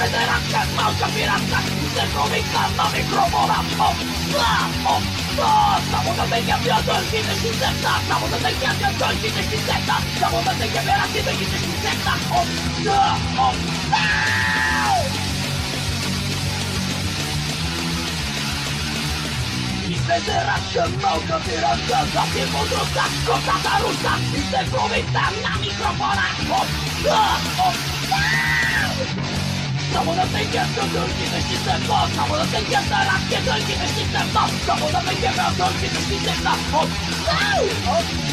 federacja małka piratka I zerkowika na mikrofona O, a, o, o Samototęgia biodolki też i zepta Samototęgia biodolki też i zepta Samototęgia biodolki też i zepta O, a, o, a I federacja małka piratka Zapie podróbka, kota ta ruska I zerkowika na mikrofona O, a, o, a Samototęgia biodolki też i zepta Samototęgia teraz biodolki też i zepta Samototęgia biodolki też i zepta O, a, o, a